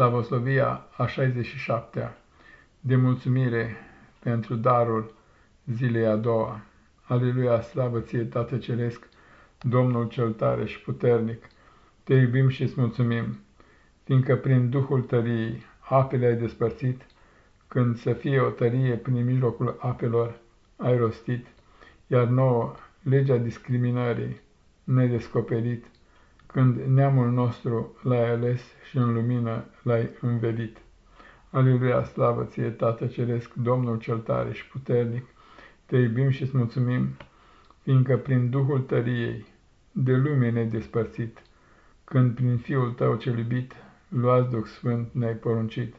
Slavoslovia a 67-a, de mulțumire pentru darul zilei a doua. Aleluia, slavă ție, Tată Ceresc, Domnul cel tare și puternic, te iubim și îți mulțumim, fiindcă prin Duhul tăriei apele ai despărțit, când să fie o tărie prin mijlocul apelor ai rostit, iar nouă legea discriminării nedescoperit, când neamul nostru l-ai ales și în lumină l-ai învelit. Aleluia, slavă ție, Tată Ceresc, Domnul cel tare și puternic, te iubim și îți mulțumim, fiindcă prin Duhul tăriei de lume ne-ai despărțit, când prin Fiul tău cel iubit, luați Duh Sfânt ne-ai poruncit.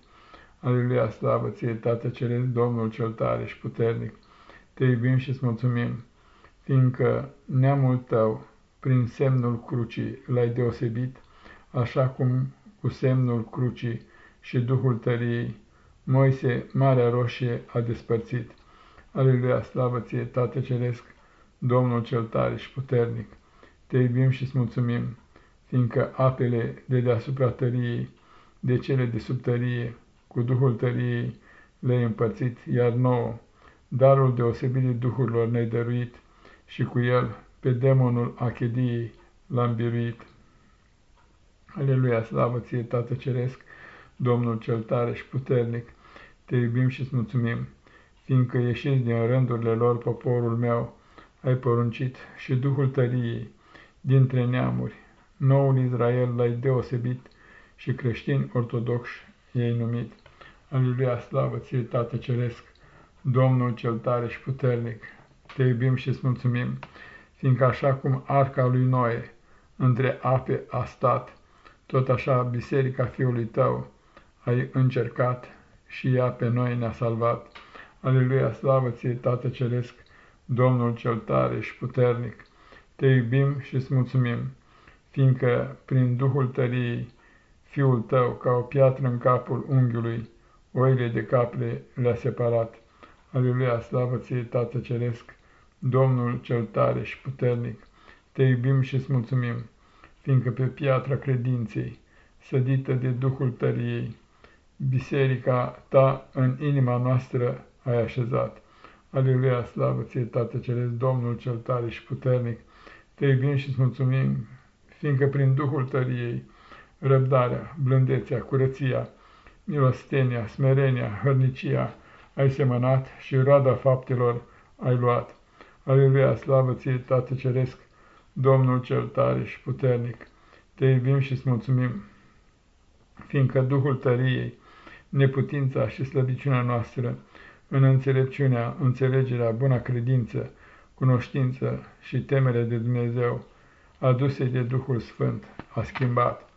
Aleluia, slavă ție, Tată Ceresc, Domnul cel tare și puternic, te iubim și îți mulțumim, fiindcă neamul tău, prin semnul crucii, l-ai deosebit, așa cum cu semnul crucii și Duhul tăriei, Moise, Marea Roșie, a despărțit. Aleluia, slavă ție, Tată Ceresc, Domnul cel tare și puternic, te iubim și îți mulțumim, fiindcă apele de deasupra tăriei, de cele de sub tărie, cu Duhul tăriei le-ai împărțit, iar nouă, darul deosebirii Duhurilor ne-ai dăruit și cu el pe demonul achediei l-am biruit. Aleluia, slavă ție, Tată Ceresc, Domnul cel tare și puternic, te iubim și îți mulțumim, fiindcă ieșiți din rândurile lor poporul meu, ai poruncit și Duhul tăriei dintre neamuri, noul Israel l-ai deosebit și creștini ortodoxi i-ai numit. Aleluia, slavă ție, Tată Ceresc, Domnul cel tare și puternic, te iubim și îți mulțumim, fiindcă așa cum arca lui Noe între ape a stat, tot așa biserica fiului tău ai încercat și ea pe noi ne-a salvat. Aleluia, slavă ție, Tată Ceresc, Domnul cel tare și puternic, te iubim și îți mulțumim, fiindcă prin Duhul tăriei, Fiul tău, ca o piatră în capul unghiului, oile de caple le-a separat. Aleluia, slavă ție, Tată Ceresc, Domnul cel tare și puternic, te iubim și îți mulțumim, fiindcă pe piatra credinței, sădită de Duhul tăriei, biserica ta în inima noastră ai așezat. Aleluia, slavă ție, Tată Ceresc, Domnul cel tare și puternic, te iubim și îți mulțumim, fiindcă prin Duhul tăriei, răbdarea, blândețea, curăția, milostenia, smerenia, hărnicia ai semănat și roada faptelor ai luat. Aleluia, slavă ție, Tată Ceresc, Domnul cel tare și puternic, te iubim și îți mulțumim, fiindcă Duhul tăriei, neputința și slăbiciunea noastră, în înțelepciunea, înțelegerea, buna credință, cunoștință și temere de Dumnezeu, aduse de Duhul Sfânt, a schimbat